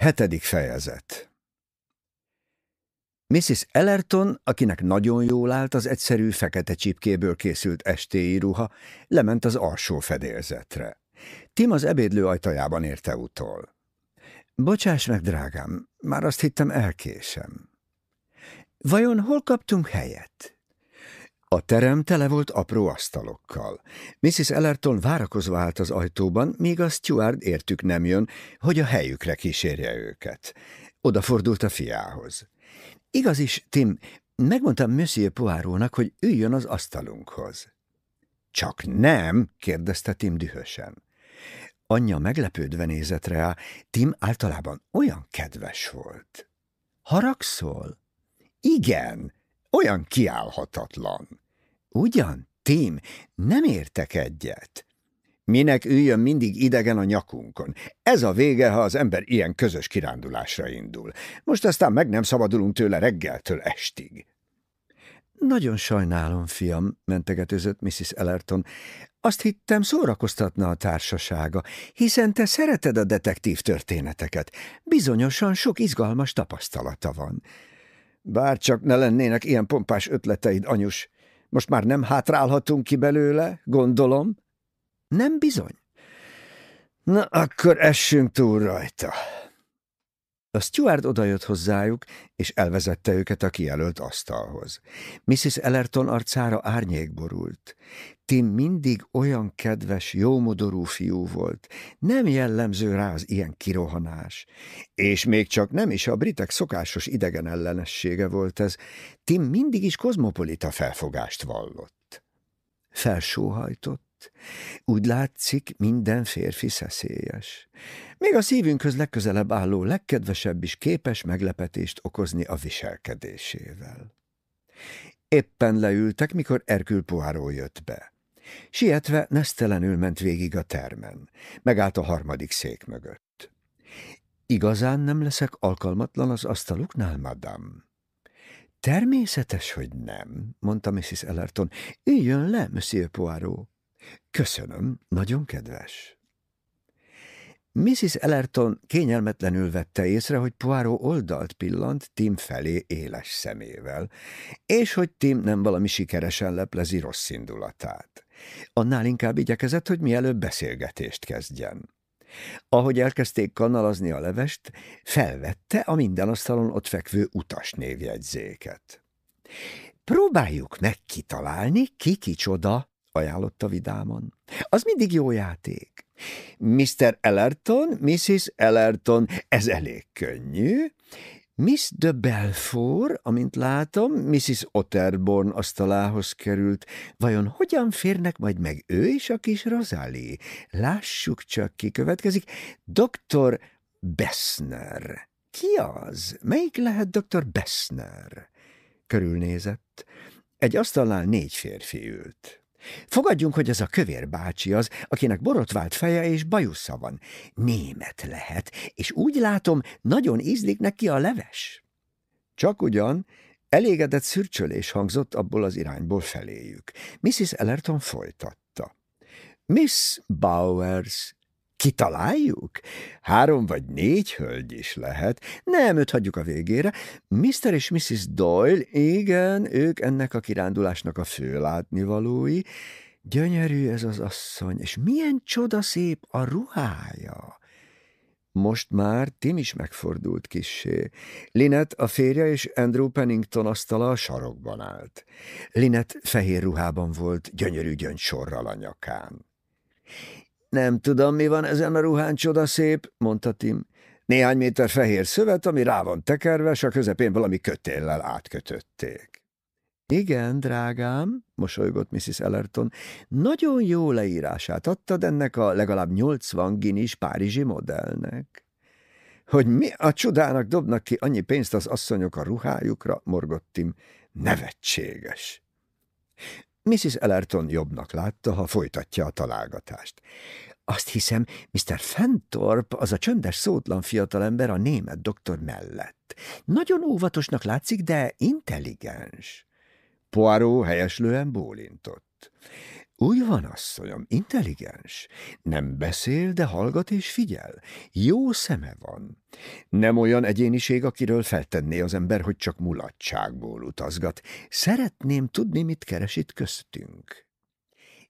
Hetedik fejezet Mrs. Ellerton, akinek nagyon jól állt az egyszerű fekete csipkéből készült estéi ruha, lement az alsó fedélzetre. Tim az ebédlő ajtajában érte utol. Bocsáss meg, drágám, már azt hittem elkésem. Vajon hol kaptunk helyet? A terem tele volt apró asztalokkal. Mrs. Ellerton várakozva állt az ajtóban, míg a steward értük nem jön, hogy a helyükre kísérje őket. Odafordult a fiához. Igaz is, Tim, megmondtam Monsieur Poirónak, hogy üljön az asztalunkhoz. Csak nem, kérdezte Tim dühösen. Anyja meglepődve nézett rá, Tim általában olyan kedves volt. Haragszol? Igen, olyan kiállhatatlan. Ugyan, Tim, nem értek egyet. Minek üljön mindig idegen a nyakunkon? Ez a vége, ha az ember ilyen közös kirándulásra indul. Most aztán meg nem szabadulunk tőle reggeltől estig. Nagyon sajnálom, fiam, mentegetőzött Mrs. Ellerton. Azt hittem, szórakoztatna a társasága, hiszen te szereted a detektív történeteket. Bizonyosan sok izgalmas tapasztalata van. Bár csak ne lennének ilyen pompás ötleteid, anyus. Most már nem hátrálhatunk ki belőle, gondolom? Nem bizony. Na, akkor essünk túl rajta. A steward odajött hozzájuk, és elvezette őket a kijelölt asztalhoz. Mrs. Ellerton arcára árnyék borult. Tim mindig olyan kedves, jómodorú fiú volt. Nem jellemző rá az ilyen kirohanás. És még csak nem is a britek szokásos idegen ellenessége volt ez. Tim mindig is kozmopolita felfogást vallott. Felsóhajtott úgy látszik, minden férfi szeszélyes. Még a szívünkhöz legközelebb álló legkedvesebb is képes meglepetést okozni a viselkedésével. Éppen leültek, mikor Erkül Poirot jött be. Sietve nesztelenül ment végig a termen. Megállt a harmadik szék mögött. Igazán nem leszek alkalmatlan az asztaluknál, madam? Természetes, hogy nem, mondta Mrs. Ellerton. Üljön le, Monsieur Poirot. Köszönöm, nagyon kedves. Mrs. Ellerton kényelmetlenül vette észre, hogy Poirot oldalt pillant Tim felé éles szemével, és hogy Tim nem valami sikeresen leplezi rossz indulatát. Annál inkább igyekezett, hogy mielőbb beszélgetést kezdjen. Ahogy elkezdték kanalazni a levest, felvette a minden asztalon ott fekvő utas névjegyzéket. Próbáljuk meg kitalálni, ki kicsoda, ajánlotta vidáman. Az mindig jó játék. Mr. Ellerton, Mrs. Ellerton, ez elég könnyű. Miss de Belfort, amint látom, Mrs. Otterborn asztalához került. Vajon hogyan férnek majd meg ő és a kis Rosalie? Lássuk csak, ki következik. Dr. Bessner. Ki az? Melyik lehet dr. Bessner? Körülnézett. Egy asztalnál négy férfi ült. Fogadjunk, hogy ez a kövér bácsi az, akinek borotvált feje és bajusza van. Német lehet, és úgy látom, nagyon ízlik neki a leves. Csak ugyan, elégedett szürcsölés hangzott abból az irányból feléjük. Mrs. Ellerton folytatta. Miss Bowers, Kitaláljuk? Három vagy négy hölgy is lehet. Nem, őt hagyjuk a végére. Mr. és Mrs. Doyle, igen, ők ennek a kirándulásnak a fő látnivalói. Gyönyörű ez az asszony, és milyen csoda szép a ruhája. Most már Tim is megfordult kissé. Linet, a férje és Andrew Pennington asztala a sarokban állt. Linet fehér ruhában volt, gyönyörű gyöngysorral a nyakán. Nem tudom, mi van ezen a ruhán csoda szép, mondta Tim. Néhány méter fehér szövet, ami rá van tekerve, s a közepén valami kötéllel átkötötték. Igen, drágám, mosolygott Mrs. Ellerton, nagyon jó leírását adtad ennek a legalább 80 ginis párizsi modellnek. Hogy mi a csodának dobnak ki annyi pénzt az asszonyok a ruhájukra, morgott Tim. Nevetséges. Mrs. Ellerton jobbnak látta, ha folytatja a találgatást. Azt hiszem, Mr. Fentorp, az a csöndes, szótlan fiatalember a német doktor mellett. Nagyon óvatosnak látszik, de intelligens. Poirot helyeslően bólintott. Úgy van, asszonyom, intelligens. Nem beszél, de hallgat és figyel. Jó szeme van. Nem olyan egyéniség, akiről feltenné az ember, hogy csak mulatságból utazgat. Szeretném tudni, mit keres itt köztünk.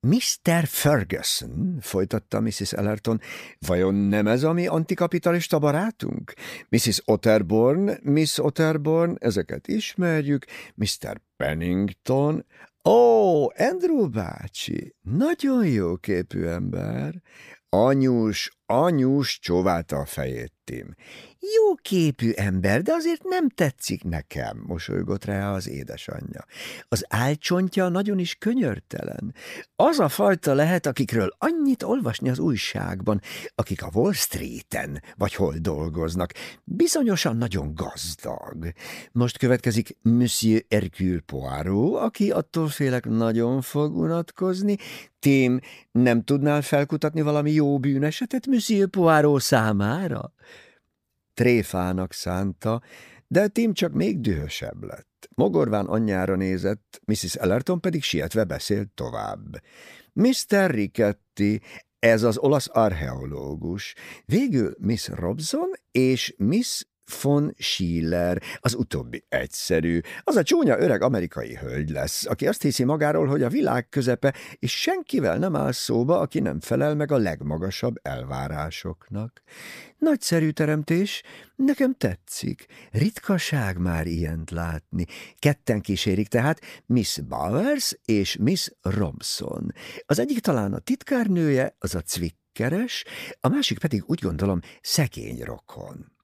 Mr. Ferguson, folytatta Mrs. Ellerton, vajon nem ez a mi antikapitalista barátunk? Mrs. Otterborn, Miss Otterborn, ezeket ismerjük, Mr. Pennington, Ó, Andrew bácsi, nagyon jó képű ember. Anyus, anyus csóválta a fejét Tim. Jó képű ember, de azért nem tetszik nekem, mosolygott rá az édesanyja. Az álcsontja nagyon is könyörtelen. Az a fajta lehet, akikről annyit olvasni az újságban, akik a Wall Street-en vagy hol dolgoznak. Bizonyosan nagyon gazdag. Most következik Monsieur Hercule Poirot, aki attól félek nagyon fog unatkozni. Tim, nem tudnál felkutatni valami jó bűnesetet Monsieur Poirot számára? tréfának szánta, de Tim csak még dühösebb lett. Mogorván anyjára nézett, Mrs. Ellerton pedig sietve beszélt tovább. Mr. Ricketty, ez az olasz archeológus, végül Miss Robson és Miss von Schiller, az utóbbi egyszerű, az a csúnya öreg amerikai hölgy lesz, aki azt hiszi magáról, hogy a világ közepe, és senkivel nem áll szóba, aki nem felel meg a legmagasabb elvárásoknak. Nagyszerű teremtés, nekem tetszik. Ritkaság már ilyent látni. Ketten kísérik tehát Miss Bowers és Miss Robson. Az egyik talán a titkárnője, az a cvikkeres, a másik pedig úgy gondolom szegény rokon.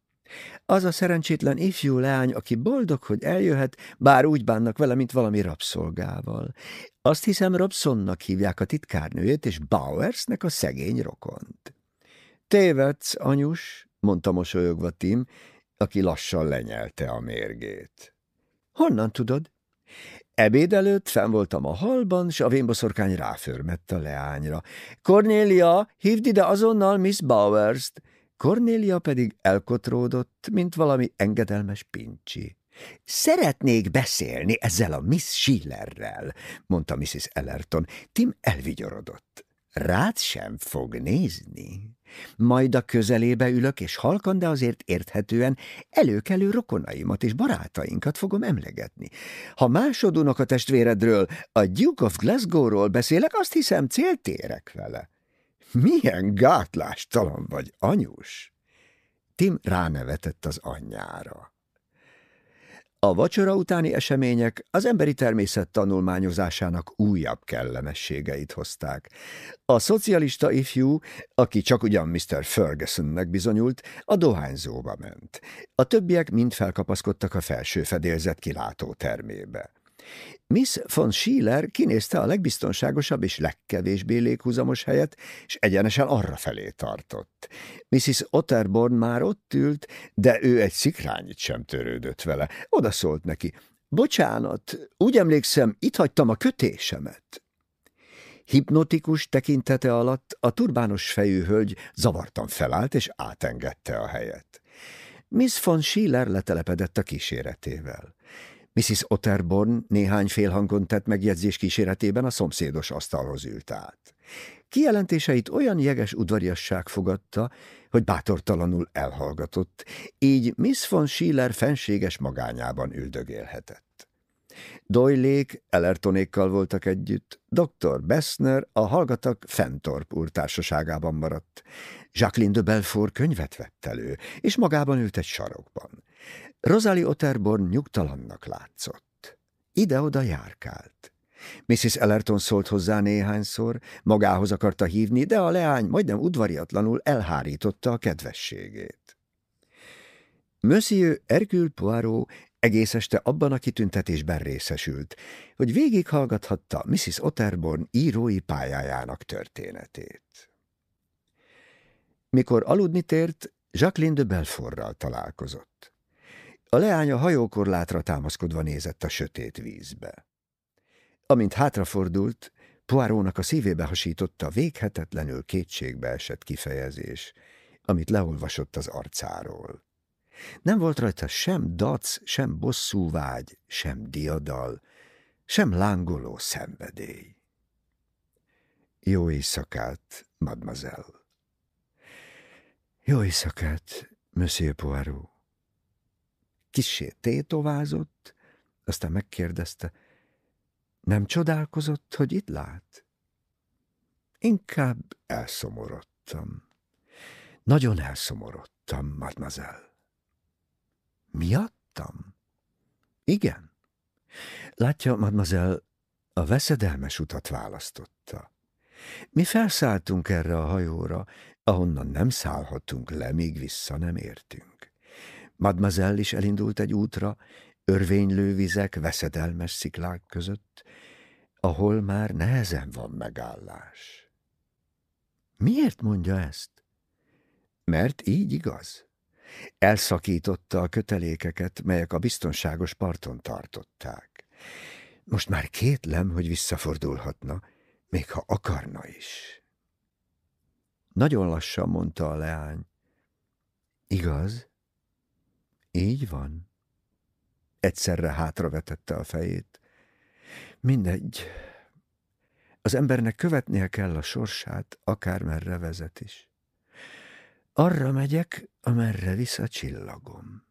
Az a szerencsétlen ifjú leány, aki boldog, hogy eljöhet, bár úgy bánnak vele, mint valami rabszolgával. Azt hiszem, Robsonnak hívják a titkárnőjét, és Bowersnek a szegény rokont. Tévedsz, anyus, mondta mosolyogva Tim, aki lassan lenyelte a mérgét. Honnan tudod? Ebéd előtt fenn voltam a halban, s a vénboszorkány ráförmett a leányra. Cornélia, hívd ide azonnal Miss Bowers-t! Cornélia pedig elkotródott, mint valami engedelmes pincsi. Szeretnék beszélni ezzel a Miss Schillerrel, mondta Mrs. Ellerton. Tim elvigyorodott. Rád sem fog nézni. Majd a közelébe ülök, és halkan, de azért érthetően előkelő rokonaimat és barátainkat fogom emlegetni. Ha másodunok a testvéredről, a Duke of Glasgow-ról beszélek, azt hiszem céltérek vele. Milyen gátlástalan vagy, anyus! Tim ránevetett az anyjára. A vacsora utáni események az emberi természet tanulmányozásának újabb kellemességeit hozták. A szocialista ifjú, aki csak ugyan Mr. Fergusonnek bizonyult, a dohányzóba ment. A többiek mind felkapaszkodtak a felső fedélzet kilátó termébe. Miss von Schiller kinézte a legbiztonságosabb és legkevésbé léghúzamos helyet, és egyenesen arra felé tartott. Mrs. Otterborn már ott ült, de ő egy szikrányit sem törődött vele. Oda szólt neki. Bocsánat, úgy emlékszem, itt hagytam a kötésemet. Hipnotikus tekintete alatt a turbános fejű hölgy zavartan felállt és átengedte a helyet. Miss von Schiller letelepedett a kíséretével. Mrs. Otterborn néhány félhangon tett megjegyzés kíséretében a szomszédos asztalhoz ült át. Kijelentéseit olyan jeges udvariasság fogadta, hogy bátortalanul elhallgatott, így Miss von Schiller fenséges magányában üldögélhetett. Doylék Ellertonékkal voltak együtt, dr. Bessner a hallgatak Fentorp úr társaságában maradt. Jacqueline de Belfort könyvet vett elő, és magában ült egy sarokban. Rosalie Otterborn nyugtalannak látszott. Ide-oda járkált. Mrs. Ellerton szólt hozzá néhányszor, magához akarta hívni, de a leány majdnem udvariatlanul elhárította a kedvességét. Monsieur Hercule Poirot egész este abban a kitüntetésben részesült, hogy végighallgathatta Mrs. Otterborn írói pályájának történetét. Mikor aludni tért, Jacqueline de Belfortral találkozott. A leány a hajókorlátra támaszkodva nézett a sötét vízbe. Amint hátrafordult, Poirónak a szívébe hasította véghetetlenül kétségbe esett kifejezés, amit leolvasott az arcáról. Nem volt rajta sem dac, sem bosszúvágy, sem diadal, sem lángoló szenvedély. Jó éjszakát, mademoiselle. Jó éjszakát, Monsieur Poirot. Kissé tétovázott, aztán megkérdezte, nem csodálkozott, hogy itt lát? Inkább elszomorodtam. Nagyon elszomorodtam, mademoiselle. Miattam? Igen. Látja, mademoiselle, a veszedelmes utat választotta. Mi felszálltunk erre a hajóra, ahonnan nem szállhatunk le, míg vissza nem értünk. Mademoiselle is elindult egy útra, örvénylő vizek, veszedelmes sziklák között, ahol már nehezen van megállás. Miért mondja ezt? Mert így igaz. Elszakította a kötelékeket, melyek a biztonságos parton tartották. Most már kétlem, hogy visszafordulhatna, még ha akarna is. Nagyon lassan mondta a leány. Igaz? Így van. Egyszerre hátravetette a fejét. Mindegy. Az embernek követnie kell a sorsát, akármerre vezet is. Arra megyek, amerre visz a csillagom.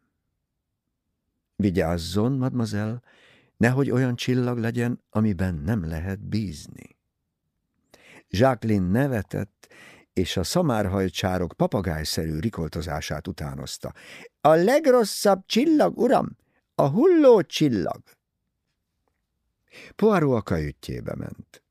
Vigyázzon, mademoiselle, nehogy olyan csillag legyen, amiben nem lehet bízni. Jacqueline nevetett, és a szamárhajcsárok papagájszerű rikoltozását utánozta. A legrosszabb csillag, uram, a hulló csillag. Poirot a kajütjébe ment.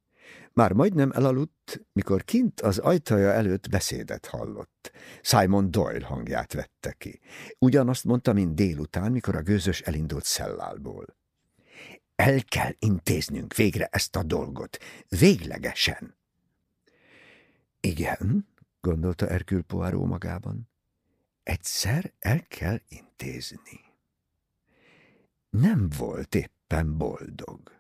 Már majdnem elaludt, mikor kint az ajtaja előtt beszédet hallott. Simon Doyle hangját vette ki. Ugyanazt mondta, mint délután, mikor a gőzös elindult szellálból. El kell intéznünk végre ezt a dolgot, véglegesen. Igen, gondolta Erkül Poirot magában. Egyszer el kell intézni. Nem volt éppen boldog.